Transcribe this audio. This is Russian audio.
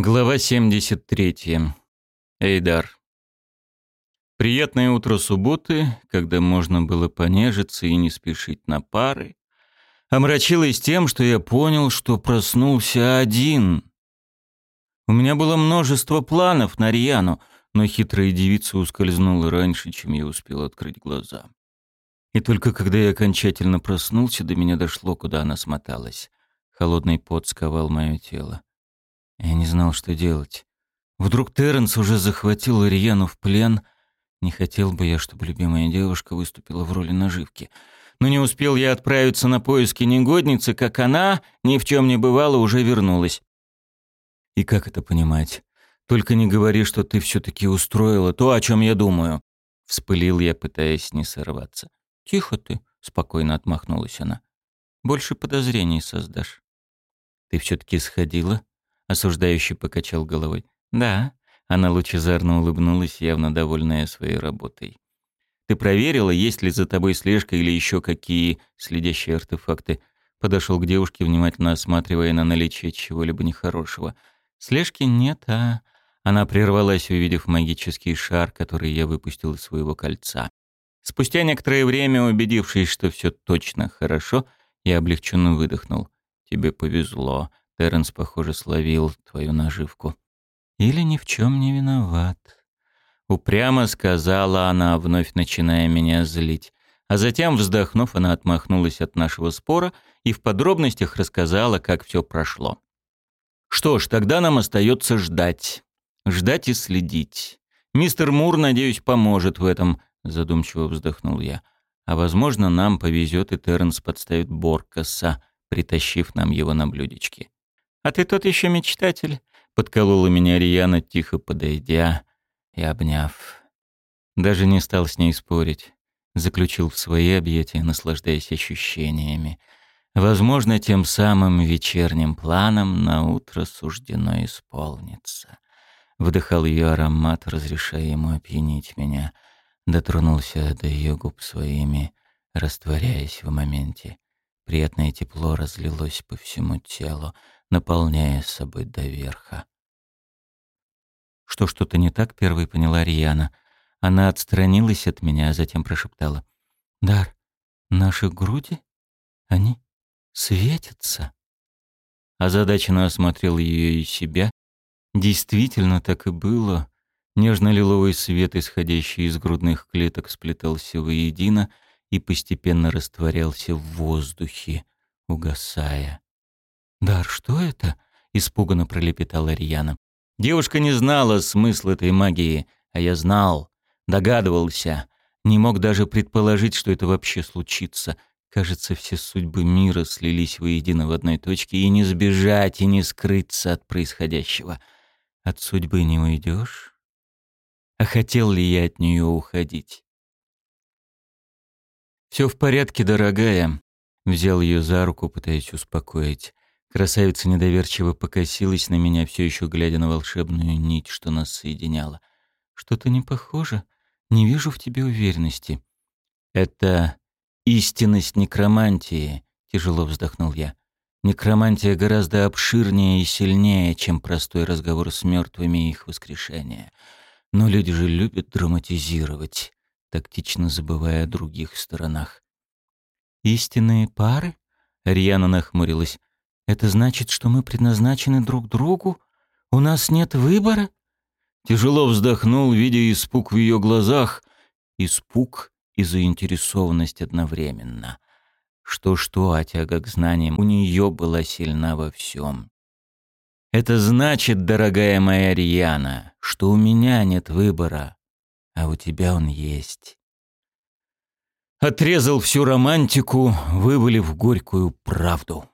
Глава 73. Эйдар. Приятное утро субботы, когда можно было понежиться и не спешить на пары, омрачилось тем, что я понял, что проснулся один. У меня было множество планов на Рьяну, но хитрая девица ускользнула раньше, чем я успел открыть глаза. И только когда я окончательно проснулся, до меня дошло, куда она смоталась. Холодный пот сковал мое тело. Я не знал, что делать. Вдруг Терренс уже захватил Рьяну в плен. Не хотел бы я, чтобы любимая девушка выступила в роли наживки. Но не успел я отправиться на поиски негодницы, как она, ни в чем не бывало, уже вернулась. И как это понимать? Только не говори, что ты все-таки устроила то, о чем я думаю. Вспылил я, пытаясь не сорваться. Тихо ты, спокойно отмахнулась она. Больше подозрений создашь. Ты все-таки сходила? Осуждающий покачал головой. «Да». Она лучезарно улыбнулась, явно довольная своей работой. «Ты проверила, есть ли за тобой слежка или еще какие следящие артефакты?» Подошел к девушке, внимательно осматривая на наличие чего-либо нехорошего. «Слежки нет, а...» Она прервалась, увидев магический шар, который я выпустил из своего кольца. Спустя некоторое время, убедившись, что все точно хорошо, я облегченно выдохнул. «Тебе повезло. Терренс, похоже, словил твою наживку. Или ни в чем не виноват. Упрямо сказала она, вновь начиная меня злить. А затем, вздохнув, она отмахнулась от нашего спора и в подробностях рассказала, как все прошло. Что ж, тогда нам остается ждать. Ждать и следить. Мистер Мур, надеюсь, поможет в этом, задумчиво вздохнул я. А возможно, нам повезет и Терренс подставит Боркаса, притащив нам его на блюдечке. «А ты тот еще мечтатель», — подколола меня Рияна, тихо подойдя и обняв. Даже не стал с ней спорить. Заключил в свои объятия, наслаждаясь ощущениями. Возможно, тем самым вечерним планом на утро суждено исполниться. Вдыхал ее аромат, разрешая ему опьянить меня. Дотронулся до ее губ своими, растворяясь в моменте. Приятное тепло разлилось по всему телу, наполняя собой до верха. Что что-то не так, первой поняла Риана. Она отстранилась от меня, а затем прошептала. «Дар, наши груди, они светятся». Озадаченно осмотрел ее и себя. Действительно так и было. Нежно-лиловый свет, исходящий из грудных клеток, сплетался воедино и постепенно растворялся в воздухе, угасая. «Дар, что это?» — испуганно пролепетала Рьяна. Девушка не знала смысла этой магии, а я знал, догадывался, не мог даже предположить, что это вообще случится. Кажется, все судьбы мира слились воедино в одной точке, и не сбежать, и не скрыться от происходящего. От судьбы не уйдешь? А хотел ли я от нее уходить? «Все в порядке, дорогая», — взял ее за руку, пытаясь успокоить. Красавица недоверчиво покосилась на меня, все еще глядя на волшебную нить, что нас соединяла. «Что-то не похоже. Не вижу в тебе уверенности». «Это истинность некромантии», — тяжело вздохнул я. «Некромантия гораздо обширнее и сильнее, чем простой разговор с мертвыми и их воскрешение. Но люди же любят драматизировать, тактично забывая о других сторонах». «Истинные пары?» — Рьяна нахмурилась. Это значит, что мы предназначены друг другу? У нас нет выбора?» Тяжело вздохнул, видя испуг в ее глазах. Испуг и заинтересованность одновременно. Что-что, а тяга к знаниям у нее была сильна во всем. «Это значит, дорогая моя Рьяна, что у меня нет выбора, а у тебя он есть». Отрезал всю романтику, вывалив горькую правду.